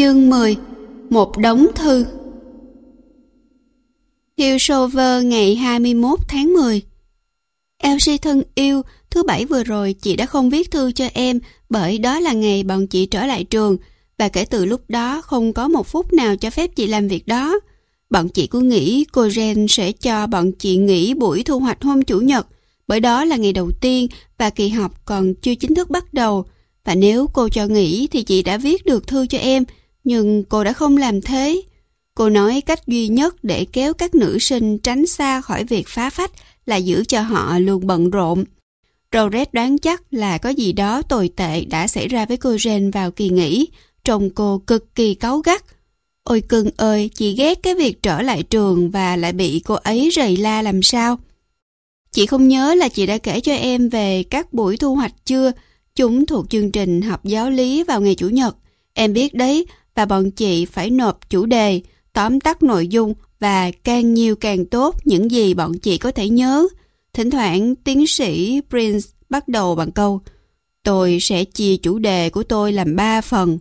Chương 10 Một đống thư Hillsover ngày 21 tháng 10 Elsie thân yêu, thứ bảy vừa rồi chị đã không viết thư cho em bởi đó là ngày bọn chị trở lại trường và kể từ lúc đó không có một phút nào cho phép chị làm việc đó. Bọn chị cứ nghĩ cô Jen sẽ cho bọn chị nghỉ buổi thu hoạch hôm Chủ nhật bởi đó là ngày đầu tiên và kỳ học còn chưa chính thức bắt đầu. Và nếu cô cho nghỉ thì chị đã viết được thư cho em nhưng cô đã không làm thế. Cô nói cách duy nhất để kéo các nữ sinh tránh xa khỏi việc phá phách là giữ cho họ luôn bận rộn. Rowret đoán chắc là có gì đó tồi tệ đã xảy ra với cô Jane vào kỳ nghỉ, trông cô cực kỳ cáu gắt. Ôi cưng ơi, chị ghét cái việc trở lại trường và lại bị cô ấy rầy la làm sao. Chị không nhớ là chị đã kể cho em về các buổi thu hoạch chưa? Chúng thuộc chương trình học giáo lý vào ngày Chủ nhật. Em biết đấy, và bọn chị phải nộp chủ đề, tóm tắt nội dung và càng nhiều càng tốt những gì bọn chị có thể nhớ. Thỉnh thoảng tiến sĩ Prince bắt đầu bằng câu Tôi sẽ chia chủ đề của tôi làm ba phần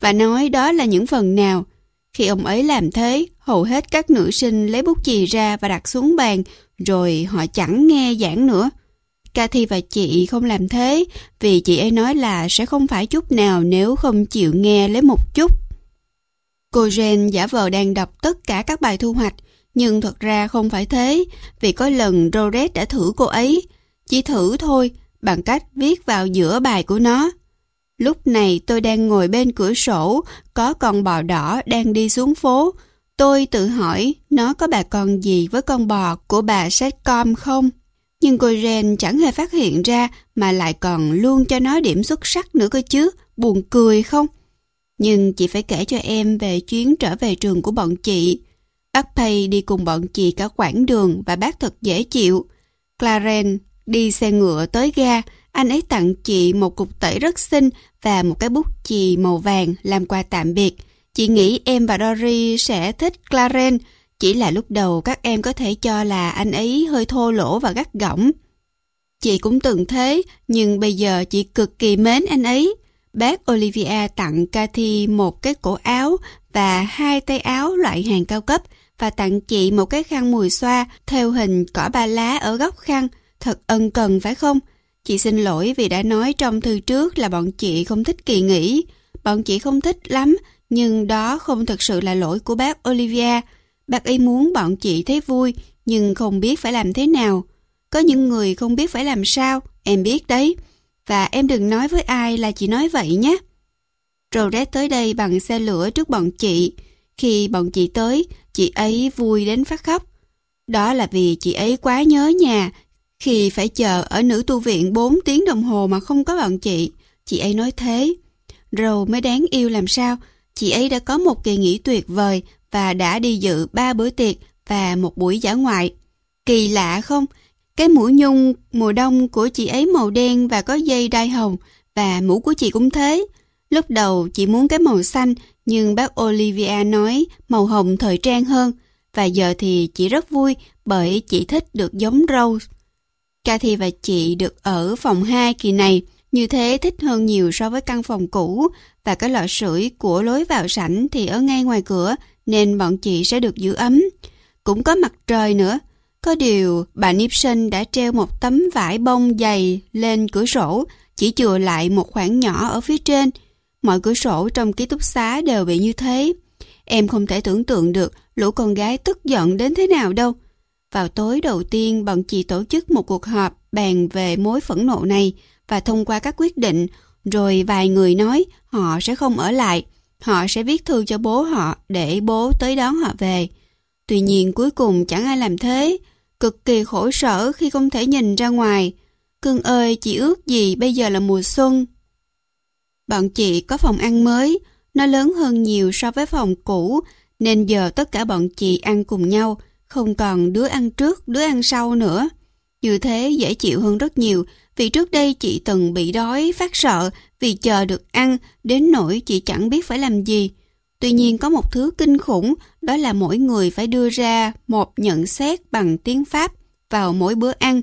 và nói đó là những phần nào. Khi ông ấy làm thế, hầu hết các nữ sinh lấy bút chì ra và đặt xuống bàn rồi họ chẳng nghe giảng nữa. Cathy và chị không làm thế vì chị ấy nói là sẽ không phải chút nào nếu không chịu nghe lấy một chút. Cô Jen giả vờ đang đọc tất cả các bài thu hoạch, nhưng thật ra không phải thế, vì có lần Roret đã thử cô ấy. Chỉ thử thôi, bằng cách viết vào giữa bài của nó. Lúc này tôi đang ngồi bên cửa sổ, có con bò đỏ đang đi xuống phố. Tôi tự hỏi nó có bà con gì với con bò của bà Setcom không? Nhưng cô Jen chẳng hề phát hiện ra mà lại còn luôn cho nó điểm xuất sắc nữa cơ chứ, buồn cười không? Nhưng chị phải kể cho em về chuyến trở về trường của bọn chị. Bác Pay đi cùng bọn chị cả quãng đường và bác thật dễ chịu. Claren đi xe ngựa tới ga, anh ấy tặng chị một cục tẩy rất xinh và một cái bút chì màu vàng làm quà tạm biệt. Chị nghĩ em và Dory sẽ thích Claren, chỉ là lúc đầu các em có thể cho là anh ấy hơi thô lỗ và gắt gỏng. Chị cũng từng thế, nhưng bây giờ chị cực kỳ mến anh ấy. Bác Olivia tặng Cathy một cái cổ áo và hai tay áo loại hàng cao cấp và tặng chị một cái khăn mùi xoa theo hình cỏ ba lá ở góc khăn. Thật ân cần phải không? Chị xin lỗi vì đã nói trong thư trước là bọn chị không thích kỳ nghỉ. Bọn chị không thích lắm, nhưng đó không thực sự là lỗi của bác Olivia. Bác ấy muốn bọn chị thấy vui, nhưng không biết phải làm thế nào. Có những người không biết phải làm sao, em biết đấy. Và em đừng nói với ai là chị nói vậy nhé. Rhodes tới đây bằng xe lửa trước bọn chị. Khi bọn chị tới, chị ấy vui đến phát khóc. Đó là vì chị ấy quá nhớ nhà. Khi phải chờ ở nữ tu viện 4 tiếng đồng hồ mà không có bọn chị, chị ấy nói thế. Rồi mới đáng yêu làm sao, chị ấy đã có một kỳ nghỉ tuyệt vời và đã đi dự ba bữa tiệc và một buổi giả ngoại. Kỳ lạ không? Cái mũ nhung, mùa đông của chị ấy màu đen và có dây đai hồng, và mũ của chị cũng thế. Lúc đầu chị muốn cái màu xanh, nhưng bác Olivia nói màu hồng thời trang hơn, và giờ thì chị rất vui bởi chị thích được giống Rose. Cathy và chị được ở phòng 2 kỳ này, như thế thích hơn nhiều so với căn phòng cũ, và cái lò sưởi của lối vào sảnh thì ở ngay ngoài cửa, nên bọn chị sẽ được giữ ấm. Cũng có mặt trời nữa có điều, bà Nipson đã treo một tấm vải bông dày lên cửa sổ, chỉ chừa lại một khoảng nhỏ ở phía trên. Mọi cửa sổ trong ký túc xá đều bị như thế. Em không thể tưởng tượng được lũ con gái tức giận đến thế nào đâu. Vào tối đầu tiên, bọn chị tổ chức một cuộc họp bàn về mối phẫn nộ này và thông qua các quyết định, rồi vài người nói họ sẽ không ở lại. Họ sẽ viết thư cho bố họ để bố tới đón họ về. Tuy nhiên cuối cùng chẳng ai làm thế cực kỳ khổ sở khi không thể nhìn ra ngoài. Cưng ơi, chị ước gì bây giờ là mùa xuân. Bọn chị có phòng ăn mới, nó lớn hơn nhiều so với phòng cũ, nên giờ tất cả bọn chị ăn cùng nhau, không còn đứa ăn trước, đứa ăn sau nữa. Như thế dễ chịu hơn rất nhiều, vì trước đây chị từng bị đói, phát sợ vì chờ được ăn, đến nỗi chị chẳng biết phải làm gì. Tuy nhiên có một thứ kinh khủng, đó là mỗi người phải đưa ra một nhận xét bằng tiếng Pháp vào mỗi bữa ăn.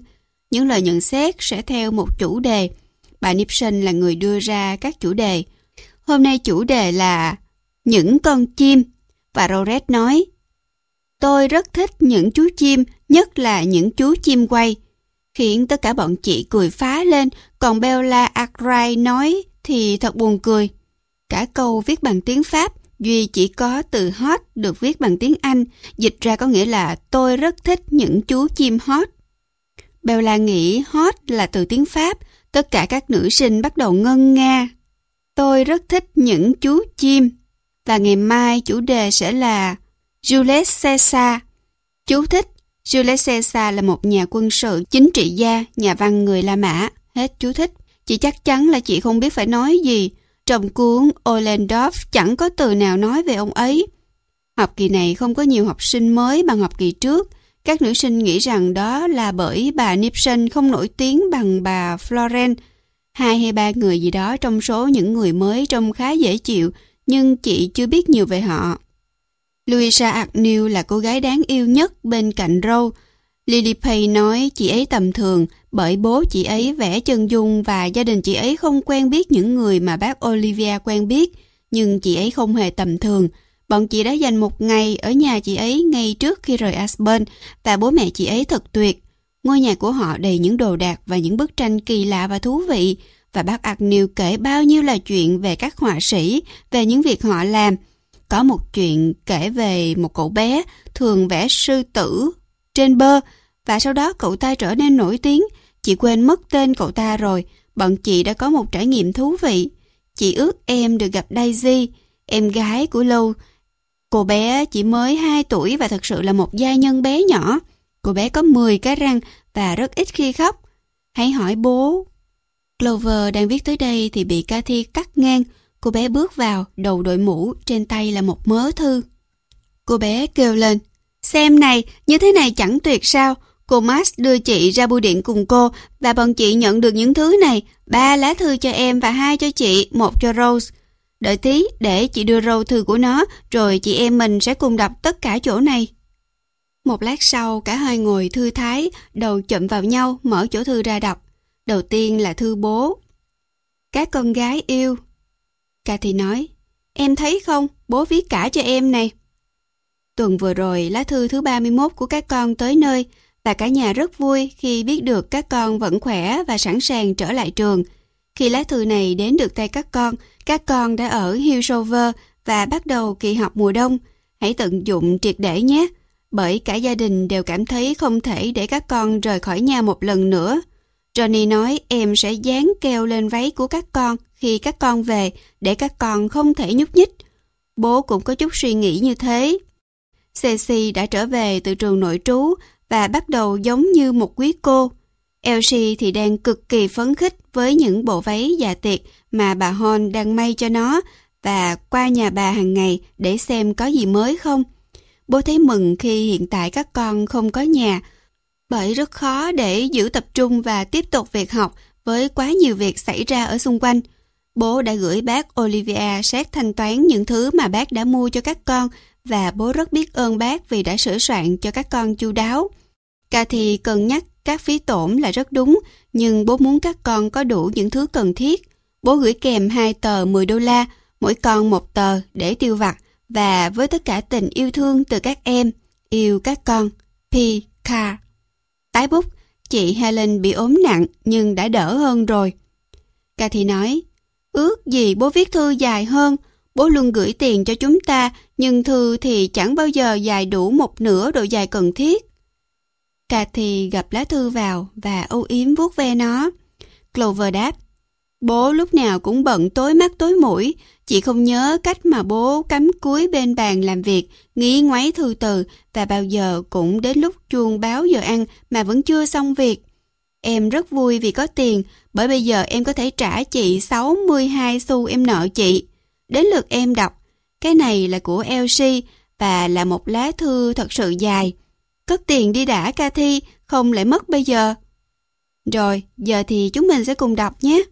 Những lời nhận xét sẽ theo một chủ đề. Bà Nipson là người đưa ra các chủ đề. Hôm nay chủ đề là những con chim. Và roret nói, Tôi rất thích những chú chim, nhất là những chú chim quay. Khiến tất cả bọn chị cười phá lên, còn Bella Akrai nói thì thật buồn cười. Cả câu viết bằng tiếng Pháp, Duy chỉ có từ hot được viết bằng tiếng Anh, dịch ra có nghĩa là tôi rất thích những chú chim hot. Bella nghĩ hot là từ tiếng Pháp, tất cả các nữ sinh bắt đầu ngân nga. Tôi rất thích những chú chim. Và ngày mai chủ đề sẽ là Jules Caesar. Chú thích, Jules Caesar là một nhà quân sự, chính trị gia, nhà văn người La Mã. Hết chú thích. Chị chắc chắn là chị không biết phải nói gì. Trong cuốn Ollendorf chẳng có từ nào nói về ông ấy. Học kỳ này không có nhiều học sinh mới bằng học kỳ trước. Các nữ sinh nghĩ rằng đó là bởi bà Nipson không nổi tiếng bằng bà Florence. Hai hay ba người gì đó trong số những người mới trông khá dễ chịu, nhưng chị chưa biết nhiều về họ. Louisa Agnew là cô gái đáng yêu nhất bên cạnh Rose. Lily Pay nói chị ấy tầm thường bởi bố chị ấy vẽ chân dung và gia đình chị ấy không quen biết những người mà bác Olivia quen biết. Nhưng chị ấy không hề tầm thường. Bọn chị đã dành một ngày ở nhà chị ấy ngay trước khi rời Aspen và bố mẹ chị ấy thật tuyệt. Ngôi nhà của họ đầy những đồ đạc và những bức tranh kỳ lạ và thú vị và bác Agnew kể bao nhiêu là chuyện về các họa sĩ, về những việc họ làm. Có một chuyện kể về một cậu bé thường vẽ sư tử trên bơ và sau đó cậu ta trở nên nổi tiếng. Chị quên mất tên cậu ta rồi, bọn chị đã có một trải nghiệm thú vị. Chị ước em được gặp Daisy, em gái của Lou Cô bé chỉ mới 2 tuổi và thật sự là một gia nhân bé nhỏ. Cô bé có 10 cái răng và rất ít khi khóc. Hãy hỏi bố. Clover đang viết tới đây thì bị Cathy cắt ngang. Cô bé bước vào, đầu đội mũ, trên tay là một mớ thư. Cô bé kêu lên, xem này, như thế này chẳng tuyệt sao. Cô Max đưa chị ra bưu điện cùng cô và bọn chị nhận được những thứ này, ba lá thư cho em và hai cho chị, một cho Rose. Đợi tí để chị đưa Rose thư của nó, rồi chị em mình sẽ cùng đọc tất cả chỗ này. Một lát sau, cả hai ngồi thư thái, đầu chậm vào nhau, mở chỗ thư ra đọc. Đầu tiên là thư bố. Các con gái yêu. Cathy nói, em thấy không, bố viết cả cho em này. Tuần vừa rồi, lá thư thứ 31 của các con tới nơi và cả nhà rất vui khi biết được các con vẫn khỏe và sẵn sàng trở lại trường. Khi lá thư này đến được tay các con, các con đã ở Hillsover và bắt đầu kỳ học mùa đông. Hãy tận dụng triệt để nhé, bởi cả gia đình đều cảm thấy không thể để các con rời khỏi nhà một lần nữa. Johnny nói em sẽ dán keo lên váy của các con khi các con về để các con không thể nhúc nhích. Bố cũng có chút suy nghĩ như thế. Ceci đã trở về từ trường nội trú và bắt đầu giống như một quý cô. Elsie thì đang cực kỳ phấn khích với những bộ váy dạ tiệc mà bà Hon đang may cho nó và qua nhà bà hàng ngày để xem có gì mới không. Bố thấy mừng khi hiện tại các con không có nhà, bởi rất khó để giữ tập trung và tiếp tục việc học với quá nhiều việc xảy ra ở xung quanh. Bố đã gửi bác Olivia xét thanh toán những thứ mà bác đã mua cho các con và bố rất biết ơn bác vì đã sửa soạn cho các con chu đáo. Cathy cân nhắc các phí tổn là rất đúng, nhưng bố muốn các con có đủ những thứ cần thiết. Bố gửi kèm hai tờ 10 đô la, mỗi con một tờ để tiêu vặt và với tất cả tình yêu thương từ các em, yêu các con. P. Carr Tái bút, chị Helen bị ốm nặng nhưng đã đỡ hơn rồi. Cathy nói, ước gì bố viết thư dài hơn, bố luôn gửi tiền cho chúng ta, nhưng thư thì chẳng bao giờ dài đủ một nửa độ dài cần thiết. Cathy gặp lá thư vào và âu yếm vuốt ve nó. Clover đáp, bố lúc nào cũng bận tối mắt tối mũi, chị không nhớ cách mà bố cắm cúi bên bàn làm việc, nghĩ ngoáy thư từ và bao giờ cũng đến lúc chuông báo giờ ăn mà vẫn chưa xong việc. Em rất vui vì có tiền, bởi bây giờ em có thể trả chị 62 xu em nợ chị. Đến lượt em đọc, cái này là của Elsie và là một lá thư thật sự dài. Cất tiền đi đã Cathy, không lại mất bây giờ. Rồi, giờ thì chúng mình sẽ cùng đọc nhé.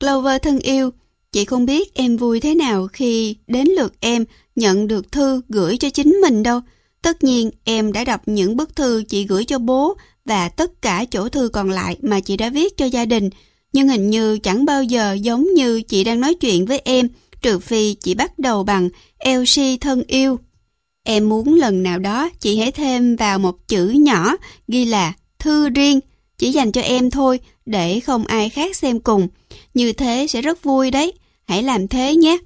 Clover thân yêu, chị không biết em vui thế nào khi đến lượt em nhận được thư gửi cho chính mình đâu. Tất nhiên, em đã đọc những bức thư chị gửi cho bố và tất cả chỗ thư còn lại mà chị đã viết cho gia đình. Nhưng hình như chẳng bao giờ giống như chị đang nói chuyện với em trừ phi chị bắt đầu bằng Elsie thân yêu. Em muốn lần nào đó chị hãy thêm vào một chữ nhỏ ghi là thư riêng, chỉ dành cho em thôi để không ai khác xem cùng. Như thế sẽ rất vui đấy, hãy làm thế nhé.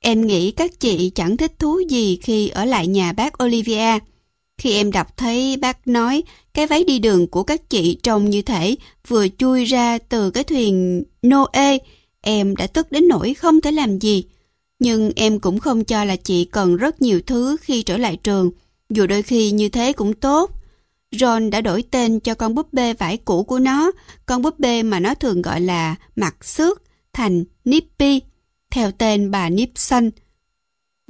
Em nghĩ các chị chẳng thích thú gì khi ở lại nhà bác Olivia. Khi em đọc thấy bác nói cái váy đi đường của các chị trông như thể vừa chui ra từ cái thuyền Noe, em đã tức đến nỗi không thể làm gì. Nhưng em cũng không cho là chị cần rất nhiều thứ khi trở lại trường, dù đôi khi như thế cũng tốt. John đã đổi tên cho con búp bê vải cũ của nó, con búp bê mà nó thường gọi là mặt xước, thành Nippy, theo tên bà Nipson.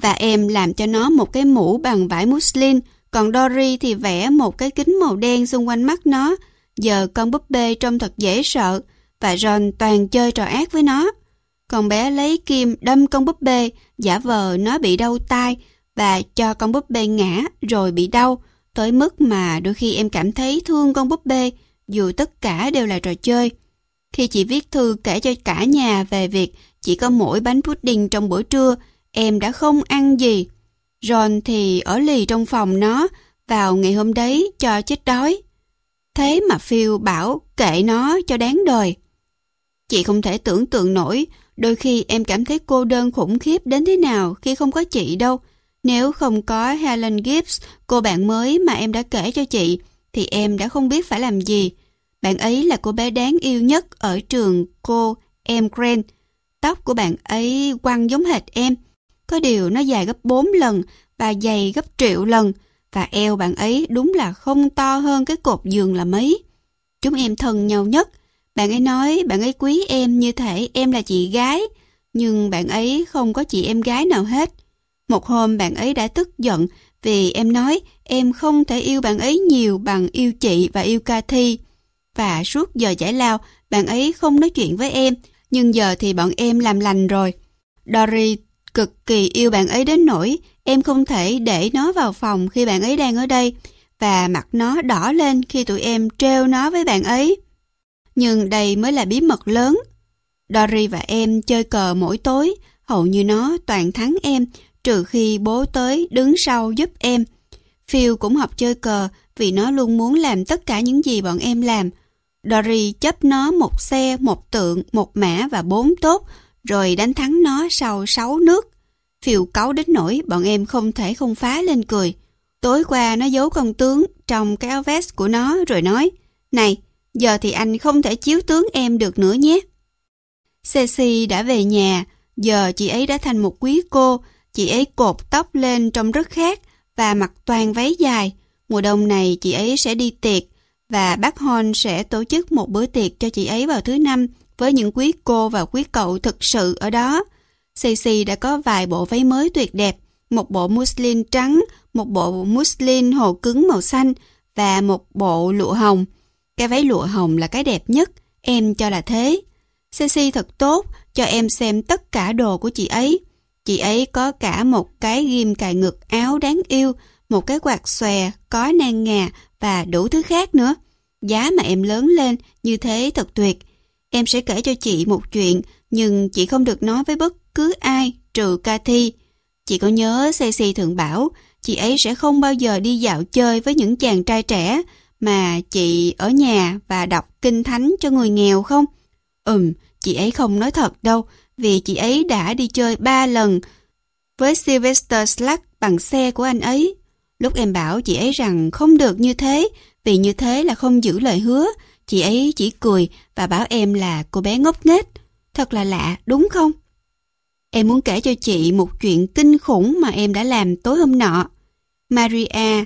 Và em làm cho nó một cái mũ bằng vải muslin, còn Dory thì vẽ một cái kính màu đen xung quanh mắt nó. Giờ con búp bê trông thật dễ sợ, và John toàn chơi trò ác với nó. Con bé lấy kim đâm con búp bê, giả vờ nó bị đau tai và cho con búp bê ngã rồi bị đau, tới mức mà đôi khi em cảm thấy thương con búp bê, dù tất cả đều là trò chơi. Khi chị viết thư kể cho cả nhà về việc chỉ có mỗi bánh pudding trong bữa trưa, em đã không ăn gì. John thì ở lì trong phòng nó vào ngày hôm đấy cho chết đói. Thế mà Phil bảo kệ nó cho đáng đời. Chị không thể tưởng tượng nổi Đôi khi em cảm thấy cô đơn khủng khiếp đến thế nào khi không có chị đâu. Nếu không có Helen Gibbs, cô bạn mới mà em đã kể cho chị, thì em đã không biết phải làm gì. Bạn ấy là cô bé đáng yêu nhất ở trường cô em Grant. Tóc của bạn ấy quăng giống hệt em. Có điều nó dài gấp 4 lần và dày gấp triệu lần. Và eo bạn ấy đúng là không to hơn cái cột giường là mấy. Chúng em thân nhau nhất. Bạn ấy nói bạn ấy quý em như thể em là chị gái, nhưng bạn ấy không có chị em gái nào hết. Một hôm bạn ấy đã tức giận vì em nói em không thể yêu bạn ấy nhiều bằng yêu chị và yêu Cathy. Và suốt giờ giải lao, bạn ấy không nói chuyện với em, nhưng giờ thì bọn em làm lành rồi. Dory cực kỳ yêu bạn ấy đến nỗi em không thể để nó vào phòng khi bạn ấy đang ở đây và mặt nó đỏ lên khi tụi em treo nó với bạn ấy. Nhưng đây mới là bí mật lớn. Dory và em chơi cờ mỗi tối, hầu như nó toàn thắng em, trừ khi bố tới đứng sau giúp em. Phil cũng học chơi cờ vì nó luôn muốn làm tất cả những gì bọn em làm. Dory chấp nó một xe, một tượng, một mã và bốn tốt, rồi đánh thắng nó sau sáu nước. Phil cáu đến nỗi bọn em không thể không phá lên cười. Tối qua nó giấu con tướng trong cái áo vest của nó rồi nói Này, giờ thì anh không thể chiếu tướng em được nữa nhé. Ceci đã về nhà, giờ chị ấy đã thành một quý cô, chị ấy cột tóc lên trông rất khác và mặc toàn váy dài. Mùa đông này chị ấy sẽ đi tiệc và bác Hon sẽ tổ chức một bữa tiệc cho chị ấy vào thứ năm với những quý cô và quý cậu thực sự ở đó. Ceci đã có vài bộ váy mới tuyệt đẹp, một bộ muslin trắng, một bộ muslin hồ cứng màu xanh và một bộ lụa hồng. Cái váy lụa hồng là cái đẹp nhất, em cho là thế. Ceci thật tốt, cho em xem tất cả đồ của chị ấy. Chị ấy có cả một cái ghim cài ngực áo đáng yêu, một cái quạt xòe, có nang ngà và đủ thứ khác nữa. Giá mà em lớn lên như thế thật tuyệt. Em sẽ kể cho chị một chuyện, nhưng chị không được nói với bất cứ ai trừ Cathy. Chị có nhớ Ceci thường bảo, chị ấy sẽ không bao giờ đi dạo chơi với những chàng trai trẻ, mà chị ở nhà và đọc kinh thánh cho người nghèo không? Ừm, chị ấy không nói thật đâu, vì chị ấy đã đi chơi ba lần với Sylvester Slack bằng xe của anh ấy. Lúc em bảo chị ấy rằng không được như thế, vì như thế là không giữ lời hứa, chị ấy chỉ cười và bảo em là cô bé ngốc nghếch. Thật là lạ, đúng không? Em muốn kể cho chị một chuyện kinh khủng mà em đã làm tối hôm nọ. Maria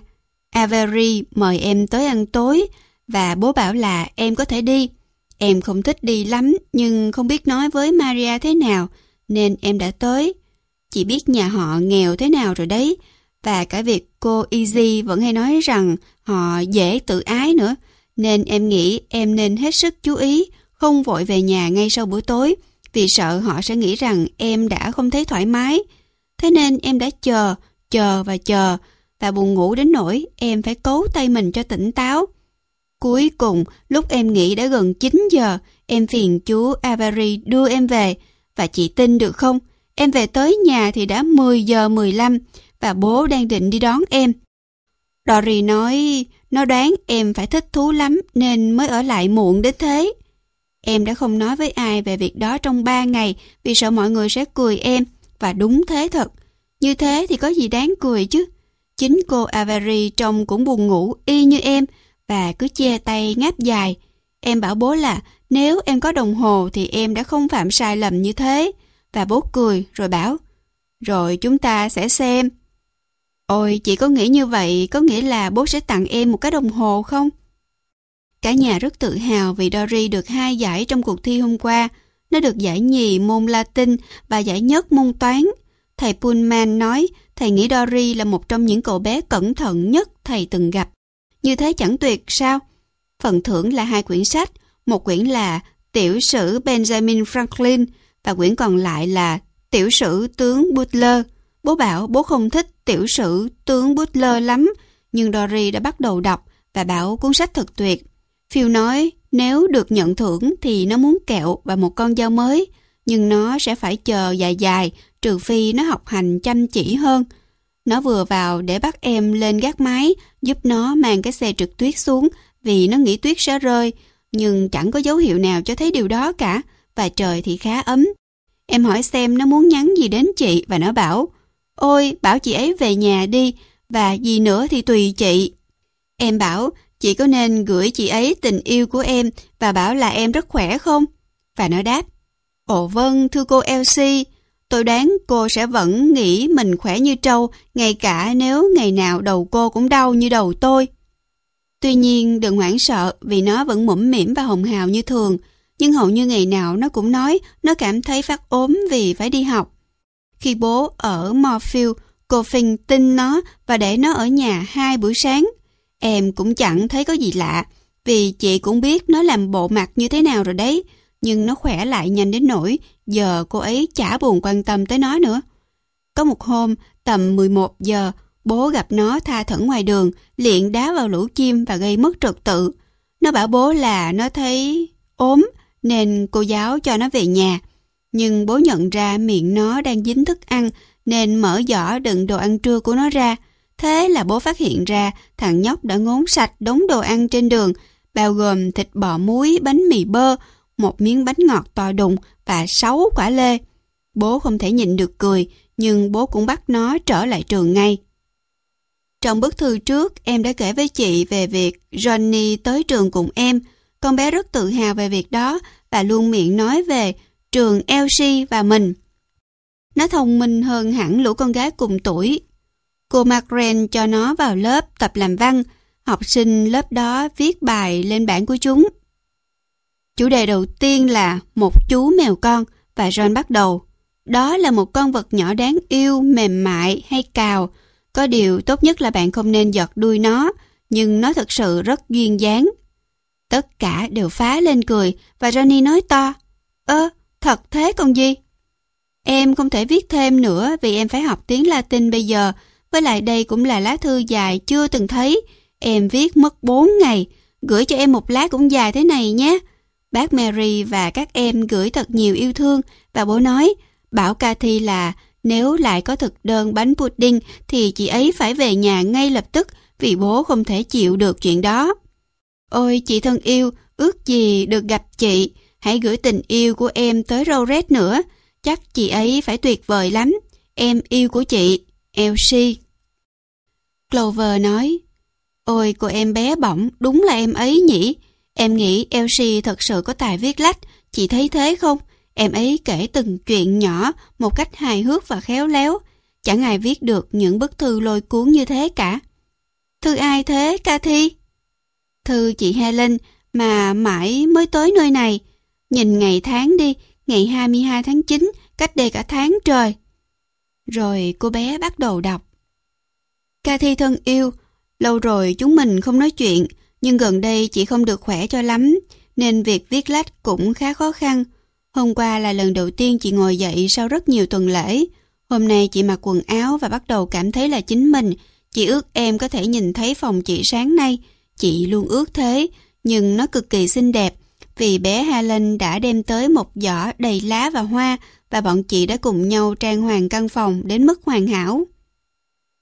Avery mời em tới ăn tối và bố bảo là em có thể đi. Em không thích đi lắm nhưng không biết nói với Maria thế nào nên em đã tới. Chị biết nhà họ nghèo thế nào rồi đấy và cả việc cô Easy vẫn hay nói rằng họ dễ tự ái nữa nên em nghĩ em nên hết sức chú ý không vội về nhà ngay sau bữa tối vì sợ họ sẽ nghĩ rằng em đã không thấy thoải mái. Thế nên em đã chờ, chờ và chờ và buồn ngủ đến nỗi em phải cấu tay mình cho tỉnh táo. Cuối cùng, lúc em nghĩ đã gần 9 giờ, em phiền chú Avery đưa em về. Và chị tin được không? Em về tới nhà thì đã 10 giờ 15 và bố đang định đi đón em. Dory nói nó đoán em phải thích thú lắm nên mới ở lại muộn đến thế. Em đã không nói với ai về việc đó trong 3 ngày vì sợ mọi người sẽ cười em và đúng thế thật. Như thế thì có gì đáng cười chứ. Chính cô Avery trông cũng buồn ngủ y như em và cứ che tay ngáp dài. Em bảo bố là nếu em có đồng hồ thì em đã không phạm sai lầm như thế. Và bố cười rồi bảo, rồi chúng ta sẽ xem. Ôi, chị có nghĩ như vậy có nghĩa là bố sẽ tặng em một cái đồng hồ không? Cả nhà rất tự hào vì Dory được hai giải trong cuộc thi hôm qua. Nó được giải nhì môn Latin và giải nhất môn toán. Thầy Pullman nói thầy nghĩ Dory là một trong những cậu bé cẩn thận nhất thầy từng gặp. Như thế chẳng tuyệt sao? Phần thưởng là hai quyển sách, một quyển là Tiểu sử Benjamin Franklin và quyển còn lại là Tiểu sử tướng Butler. Bố bảo bố không thích tiểu sử tướng Butler lắm, nhưng Dory đã bắt đầu đọc và bảo cuốn sách thật tuyệt. Phil nói nếu được nhận thưởng thì nó muốn kẹo và một con dao mới, nhưng nó sẽ phải chờ dài dài trừ phi nó học hành chăm chỉ hơn. Nó vừa vào để bắt em lên gác máy, giúp nó mang cái xe trượt tuyết xuống vì nó nghĩ tuyết sẽ rơi, nhưng chẳng có dấu hiệu nào cho thấy điều đó cả, và trời thì khá ấm. Em hỏi xem nó muốn nhắn gì đến chị và nó bảo, ôi bảo chị ấy về nhà đi, và gì nữa thì tùy chị. Em bảo, chị có nên gửi chị ấy tình yêu của em và bảo là em rất khỏe không? Và nó đáp, ồ vâng thưa cô Elsie, tôi đoán cô sẽ vẫn nghĩ mình khỏe như trâu, ngay cả nếu ngày nào đầu cô cũng đau như đầu tôi. Tuy nhiên đừng hoảng sợ vì nó vẫn mũm mỉm và hồng hào như thường, nhưng hầu như ngày nào nó cũng nói nó cảm thấy phát ốm vì phải đi học. Khi bố ở Morfield, cô phình tin nó và để nó ở nhà hai buổi sáng. Em cũng chẳng thấy có gì lạ, vì chị cũng biết nó làm bộ mặt như thế nào rồi đấy, nhưng nó khỏe lại nhanh đến nỗi giờ cô ấy chả buồn quan tâm tới nó nữa. Có một hôm, tầm 11 giờ, bố gặp nó tha thẩn ngoài đường, liền đá vào lũ chim và gây mất trật tự. Nó bảo bố là nó thấy ốm, nên cô giáo cho nó về nhà. Nhưng bố nhận ra miệng nó đang dính thức ăn, nên mở giỏ đựng đồ ăn trưa của nó ra. Thế là bố phát hiện ra thằng nhóc đã ngốn sạch đống đồ ăn trên đường, bao gồm thịt bò muối, bánh mì bơ, một miếng bánh ngọt to đùng và sáu quả lê. Bố không thể nhịn được cười, nhưng bố cũng bắt nó trở lại trường ngay. Trong bức thư trước, em đã kể với chị về việc Johnny tới trường cùng em. Con bé rất tự hào về việc đó và luôn miệng nói về trường Elsie và mình. Nó thông minh hơn hẳn lũ con gái cùng tuổi. Cô Margaret cho nó vào lớp tập làm văn. Học sinh lớp đó viết bài lên bảng của chúng. Chủ đề đầu tiên là một chú mèo con và John bắt đầu. Đó là một con vật nhỏ đáng yêu, mềm mại hay cào. Có điều tốt nhất là bạn không nên giật đuôi nó, nhưng nó thật sự rất duyên dáng. Tất cả đều phá lên cười và Johnny nói to. Ơ, thật thế con gì? Em không thể viết thêm nữa vì em phải học tiếng Latin bây giờ. Với lại đây cũng là lá thư dài chưa từng thấy. Em viết mất 4 ngày. Gửi cho em một lá cũng dài thế này nhé. Bác Mary và các em gửi thật nhiều yêu thương và bố nói, bảo Cathy là nếu lại có thực đơn bánh pudding thì chị ấy phải về nhà ngay lập tức vì bố không thể chịu được chuyện đó. Ôi chị thân yêu, ước gì được gặp chị, hãy gửi tình yêu của em tới Rowret nữa, chắc chị ấy phải tuyệt vời lắm. Em yêu của chị, Elsie. Clover nói, Ôi cô em bé bỏng, đúng là em ấy nhỉ? Em nghĩ Elsie thật sự có tài viết lách, chị thấy thế không? Em ấy kể từng chuyện nhỏ một cách hài hước và khéo léo. Chẳng ai viết được những bức thư lôi cuốn như thế cả. Thư ai thế, Cathy? Thư chị Helen mà mãi mới tới nơi này. Nhìn ngày tháng đi, ngày 22 tháng 9, cách đây cả tháng trời. Rồi cô bé bắt đầu đọc. Cathy thân yêu, lâu rồi chúng mình không nói chuyện, nhưng gần đây chị không được khỏe cho lắm, nên việc viết lách cũng khá khó khăn. Hôm qua là lần đầu tiên chị ngồi dậy sau rất nhiều tuần lễ. Hôm nay chị mặc quần áo và bắt đầu cảm thấy là chính mình. Chị ước em có thể nhìn thấy phòng chị sáng nay. Chị luôn ước thế, nhưng nó cực kỳ xinh đẹp vì bé Helen đã đem tới một giỏ đầy lá và hoa và bọn chị đã cùng nhau trang hoàng căn phòng đến mức hoàn hảo.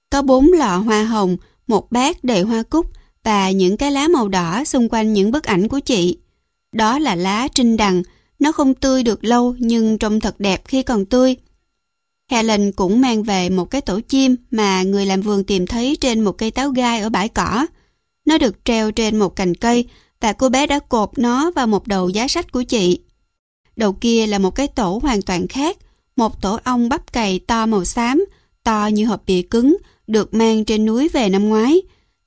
Có bốn lọ hoa hồng, một bát đầy hoa cúc và những cái lá màu đỏ xung quanh những bức ảnh của chị. Đó là lá trinh đằng, nó không tươi được lâu nhưng trông thật đẹp khi còn tươi. Helen cũng mang về một cái tổ chim mà người làm vườn tìm thấy trên một cây táo gai ở bãi cỏ. Nó được treo trên một cành cây và cô bé đã cột nó vào một đầu giá sách của chị. Đầu kia là một cái tổ hoàn toàn khác, một tổ ong bắp cày to màu xám, to như hộp bìa cứng, được mang trên núi về năm ngoái.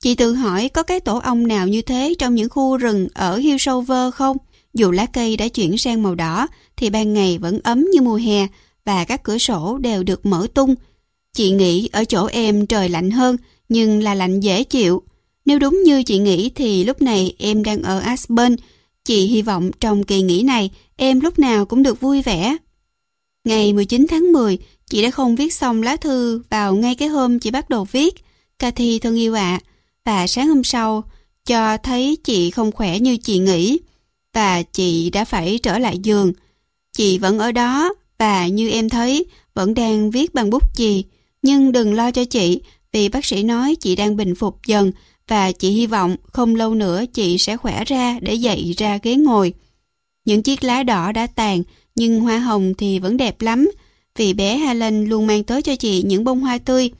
Chị tự hỏi có cái tổ ong nào như thế trong những khu rừng ở Hillsover không? Dù lá cây đã chuyển sang màu đỏ thì ban ngày vẫn ấm như mùa hè và các cửa sổ đều được mở tung. Chị nghĩ ở chỗ em trời lạnh hơn nhưng là lạnh dễ chịu. Nếu đúng như chị nghĩ thì lúc này em đang ở Aspen. Chị hy vọng trong kỳ nghỉ này em lúc nào cũng được vui vẻ. Ngày 19 tháng 10, chị đã không viết xong lá thư vào ngay cái hôm chị bắt đầu viết. Cathy thân yêu ạ. Và sáng hôm sau, cho thấy chị không khỏe như chị nghĩ. Và chị đã phải trở lại giường. Chị vẫn ở đó và như em thấy, vẫn đang viết bằng bút chì. Nhưng đừng lo cho chị, vì bác sĩ nói chị đang bình phục dần và chị hy vọng không lâu nữa chị sẽ khỏe ra để dậy ra ghế ngồi. Những chiếc lá đỏ đã tàn, nhưng hoa hồng thì vẫn đẹp lắm, vì bé Helen luôn mang tới cho chị những bông hoa tươi.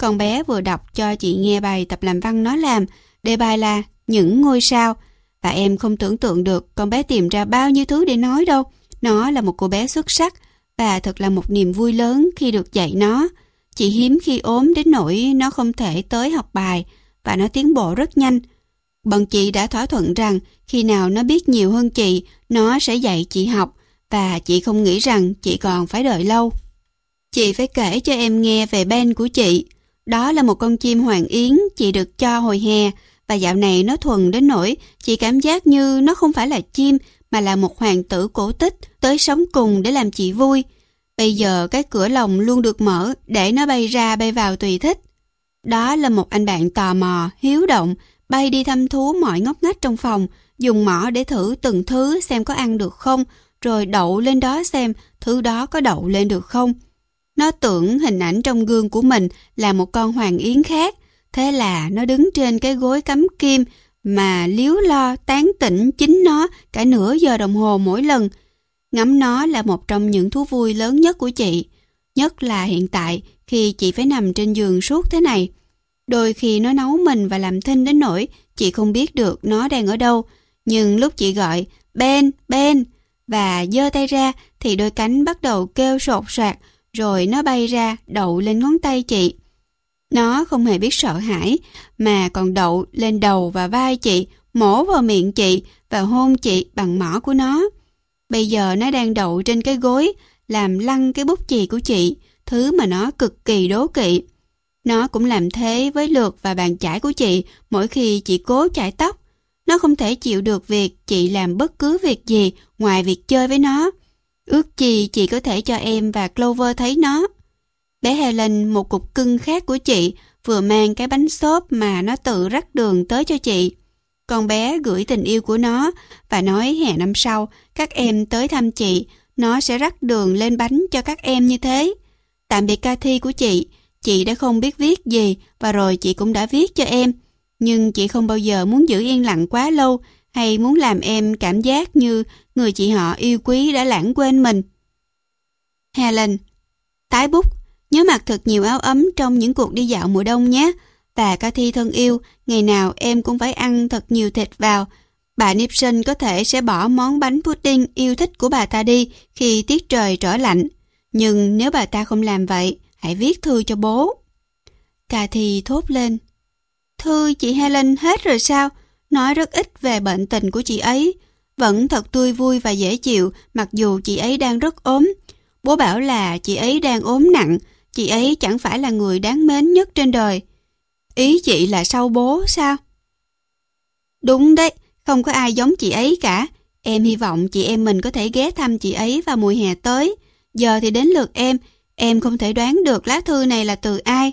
Con bé vừa đọc cho chị nghe bài tập làm văn nó làm, đề bài là Những ngôi sao. Và em không tưởng tượng được con bé tìm ra bao nhiêu thứ để nói đâu. Nó là một cô bé xuất sắc và thật là một niềm vui lớn khi được dạy nó. Chị hiếm khi ốm đến nỗi nó không thể tới học bài và nó tiến bộ rất nhanh. Bọn chị đã thỏa thuận rằng khi nào nó biết nhiều hơn chị, nó sẽ dạy chị học và chị không nghĩ rằng chị còn phải đợi lâu. Chị phải kể cho em nghe về Ben của chị. Đó là một con chim hoàng yến chị được cho hồi hè và dạo này nó thuần đến nỗi chị cảm giác như nó không phải là chim mà là một hoàng tử cổ tích tới sống cùng để làm chị vui. Bây giờ cái cửa lồng luôn được mở để nó bay ra bay vào tùy thích. Đó là một anh bạn tò mò, hiếu động, bay đi thăm thú mọi ngóc ngách trong phòng, dùng mỏ để thử từng thứ xem có ăn được không, rồi đậu lên đó xem thứ đó có đậu lên được không. Nó tưởng hình ảnh trong gương của mình là một con hoàng yến khác, thế là nó đứng trên cái gối cắm kim mà liếu lo tán tỉnh chính nó cả nửa giờ đồng hồ mỗi lần. Ngắm nó là một trong những thú vui lớn nhất của chị, nhất là hiện tại khi chị phải nằm trên giường suốt thế này. Đôi khi nó nấu mình và làm thinh đến nỗi chị không biết được nó đang ở đâu, nhưng lúc chị gọi Ben, Ben và giơ tay ra thì đôi cánh bắt đầu kêu sột soạt rồi nó bay ra đậu lên ngón tay chị. Nó không hề biết sợ hãi, mà còn đậu lên đầu và vai chị, mổ vào miệng chị và hôn chị bằng mỏ của nó. Bây giờ nó đang đậu trên cái gối, làm lăn cái bút chì của chị, thứ mà nó cực kỳ đố kỵ. Nó cũng làm thế với lượt và bàn chải của chị mỗi khi chị cố chải tóc. Nó không thể chịu được việc chị làm bất cứ việc gì ngoài việc chơi với nó. Ước gì chị có thể cho em và Clover thấy nó. Bé Helen, một cục cưng khác của chị, vừa mang cái bánh xốp mà nó tự rắc đường tới cho chị. Con bé gửi tình yêu của nó và nói hè năm sau các em tới thăm chị, nó sẽ rắc đường lên bánh cho các em như thế. Tạm biệt ca thi của chị, chị đã không biết viết gì và rồi chị cũng đã viết cho em. Nhưng chị không bao giờ muốn giữ yên lặng quá lâu hay muốn làm em cảm giác như người chị họ yêu quý đã lãng quên mình. Helen Tái bút Nhớ mặc thật nhiều áo ấm trong những cuộc đi dạo mùa đông nhé. Và Cathy thân yêu, ngày nào em cũng phải ăn thật nhiều thịt vào. Bà Nipson có thể sẽ bỏ món bánh pudding yêu thích của bà ta đi khi tiết trời trở lạnh. Nhưng nếu bà ta không làm vậy, hãy viết thư cho bố. Cathy thốt lên. Thư chị Helen hết rồi sao? Nói rất ít về bệnh tình của chị ấy. Vẫn thật tươi vui và dễ chịu mặc dù chị ấy đang rất ốm. Bố bảo là chị ấy đang ốm nặng, chị ấy chẳng phải là người đáng mến nhất trên đời. Ý chị là sau bố sao? Đúng đấy, không có ai giống chị ấy cả. Em hy vọng chị em mình có thể ghé thăm chị ấy vào mùa hè tới. Giờ thì đến lượt em, em không thể đoán được lá thư này là từ ai.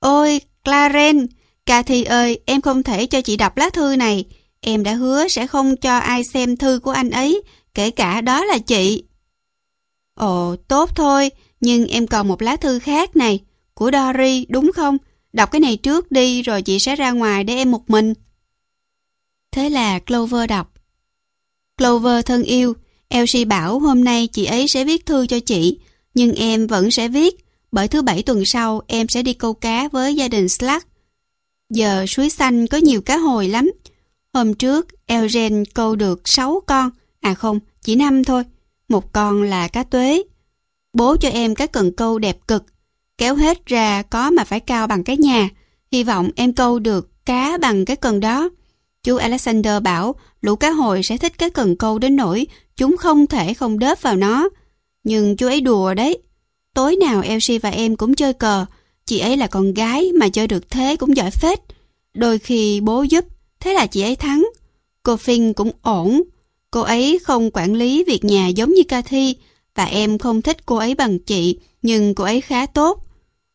Ôi, Clarence Cathy ơi, em không thể cho chị đọc lá thư này. em đã hứa sẽ không cho ai xem thư của anh ấy, kể cả đó là chị. Ồ, tốt thôi, nhưng em còn một lá thư khác này, của Dory, đúng không? Đọc cái này trước đi rồi chị sẽ ra ngoài để em một mình. Thế là Clover đọc. Clover thân yêu, Elsie bảo hôm nay chị ấy sẽ viết thư cho chị, nhưng em vẫn sẽ viết, bởi thứ bảy tuần sau em sẽ đi câu cá với gia đình Slack. Giờ suối xanh có nhiều cá hồi lắm. Hôm trước, Elgen câu được 6 con, à không, chỉ 5 thôi. Một con là cá tuế. Bố cho em cái cần câu đẹp cực, kéo hết ra có mà phải cao bằng cái nhà. Hy vọng em câu được cá bằng cái cần đó. Chú Alexander bảo lũ cá hồi sẽ thích cái cần câu đến nỗi chúng không thể không đớp vào nó. Nhưng chú ấy đùa đấy. Tối nào Elsie và em cũng chơi cờ. Chị ấy là con gái mà chơi được thế cũng giỏi phết. Đôi khi bố giúp, thế là chị ấy thắng. Cô Phin cũng ổn. Cô ấy không quản lý việc nhà giống như Cathy và em không thích cô ấy bằng chị, nhưng cô ấy khá tốt.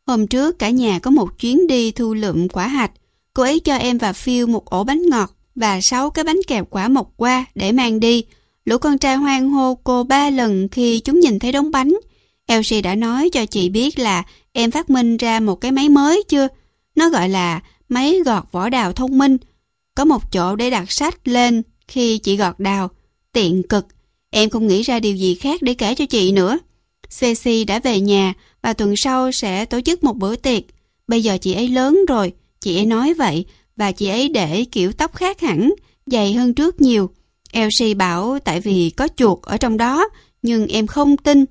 Hôm trước cả nhà có một chuyến đi thu lượm quả hạch. Cô ấy cho em và Phil một ổ bánh ngọt và sáu cái bánh kẹp quả mộc qua để mang đi. Lũ con trai hoang hô cô ba lần khi chúng nhìn thấy đống bánh. Elsie đã nói cho chị biết là em phát minh ra một cái máy mới chưa? Nó gọi là máy gọt vỏ đào thông minh. Có một chỗ để đặt sách lên khi chị gọt đào. Tiện cực. Em không nghĩ ra điều gì khác để kể cho chị nữa. Ceci đã về nhà và tuần sau sẽ tổ chức một bữa tiệc. Bây giờ chị ấy lớn rồi, chị ấy nói vậy và chị ấy để kiểu tóc khác hẳn, dày hơn trước nhiều. Elsie bảo tại vì có chuột ở trong đó, nhưng em không tin.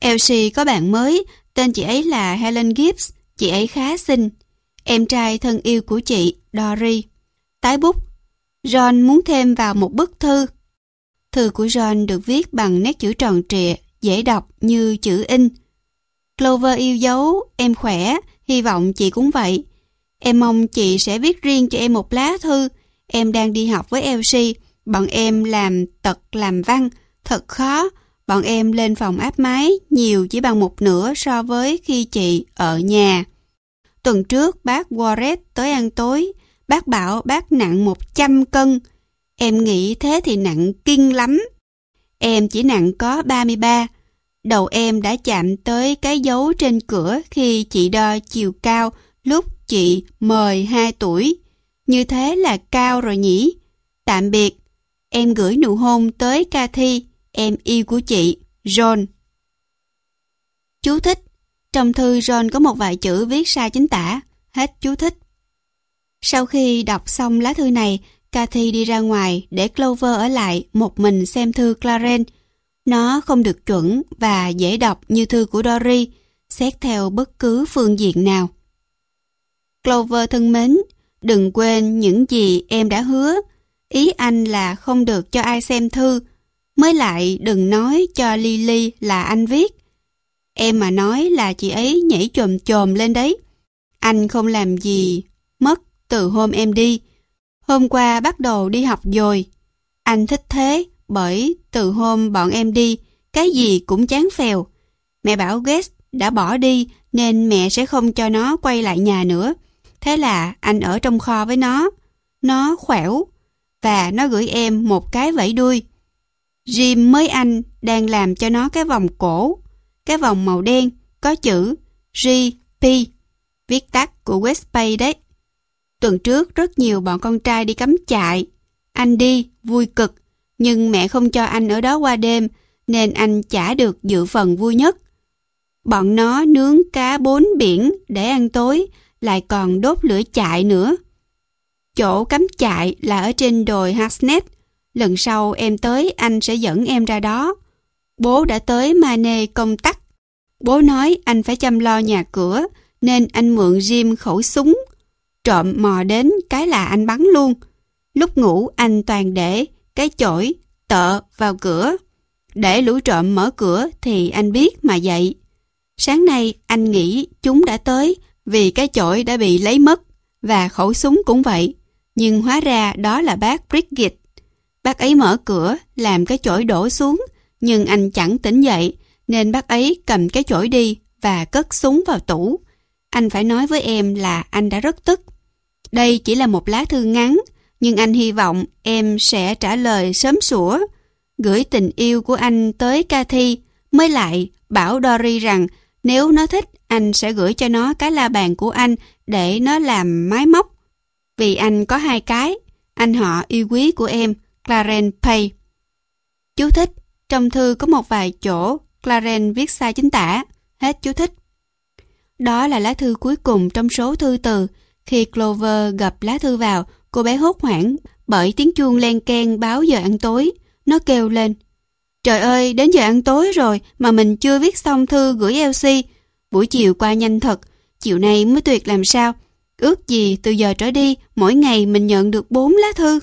Elsie có bạn mới, tên chị ấy là Helen Gibbs, chị ấy khá xinh. Em trai thân yêu của chị, Dory. Tái bút, John muốn thêm vào một bức thư. Thư của John được viết bằng nét chữ tròn trịa, dễ đọc như chữ in. Clover yêu dấu, em khỏe, hy vọng chị cũng vậy. Em mong chị sẽ viết riêng cho em một lá thư. Em đang đi học với Elsie, bọn em làm tật làm văn, thật khó. Bọn em lên phòng áp máy nhiều chỉ bằng một nửa so với khi chị ở nhà. Tuần trước bác Warret tới ăn tối, bác bảo bác nặng 100 cân. Em nghĩ thế thì nặng kinh lắm. Em chỉ nặng có 33. Đầu em đã chạm tới cái dấu trên cửa khi chị đo chiều cao lúc chị mời 2 tuổi. Như thế là cao rồi nhỉ? Tạm biệt. Em gửi nụ hôn tới Cathy, em yêu của chị, John. Chú thích. Trong thư John có một vài chữ viết sai chính tả. Hết chú thích. Sau khi đọc xong lá thư này, Cathy đi ra ngoài để Clover ở lại một mình xem thư Clarence. Nó không được chuẩn và dễ đọc như thư của Dory, xét theo bất cứ phương diện nào. Clover thân mến, đừng quên những gì em đã hứa. Ý anh là không được cho ai xem thư. Mới lại đừng nói cho Lily là anh viết. Em mà nói là chị ấy nhảy chồm chồm lên đấy. Anh không làm gì mất từ hôm em đi. Hôm qua bắt đầu đi học rồi. Anh thích thế bởi từ hôm bọn em đi, cái gì cũng chán phèo. Mẹ bảo Guest đã bỏ đi nên mẹ sẽ không cho nó quay lại nhà nữa. Thế là anh ở trong kho với nó. Nó khỏe và nó gửi em một cái vẫy đuôi. Jim mới anh đang làm cho nó cái vòng cổ. Cái vòng màu đen có chữ GP, viết tắt của Westpay đấy. Tuần trước rất nhiều bọn con trai đi cắm trại. Anh đi, vui cực, nhưng mẹ không cho anh ở đó qua đêm nên anh chả được dự phần vui nhất. Bọn nó nướng cá bốn biển để ăn tối lại còn đốt lửa chạy nữa. Chỗ cắm chạy là ở trên đồi Hasnet. Lần sau em tới anh sẽ dẫn em ra đó. Bố đã tới Mane công tắc. Bố nói anh phải chăm lo nhà cửa nên anh mượn Jim khẩu súng. Trộm mò đến cái là anh bắn luôn. Lúc ngủ anh toàn để cái chổi, tợ vào cửa. Để lũ trộm mở cửa thì anh biết mà dậy. Sáng nay anh nghĩ chúng đã tới vì cái chổi đã bị lấy mất và khẩu súng cũng vậy. Nhưng hóa ra đó là bác Brigitte Bác ấy mở cửa làm cái chổi đổ xuống nhưng anh chẳng tỉnh dậy nên bác ấy cầm cái chổi đi và cất súng vào tủ. Anh phải nói với em là anh đã rất tức. Đây chỉ là một lá thư ngắn Nhưng anh hy vọng em sẽ trả lời sớm sủa. Gửi tình yêu của anh tới Cathy. Mới lại, bảo Dory rằng nếu nó thích, anh sẽ gửi cho nó cái la bàn của anh để nó làm máy móc. Vì anh có hai cái. Anh họ yêu quý của em, Clarence Pay. Chú thích, trong thư có một vài chỗ Clarence viết sai chính tả. Hết chú thích. Đó là lá thư cuối cùng trong số thư từ. Khi Clover gặp lá thư vào, cô bé hốt hoảng bởi tiếng chuông len ken báo giờ ăn tối. Nó kêu lên. Trời ơi, đến giờ ăn tối rồi mà mình chưa viết xong thư gửi Elsie. Buổi chiều qua nhanh thật, chiều nay mới tuyệt làm sao. Ước gì từ giờ trở đi, mỗi ngày mình nhận được bốn lá thư.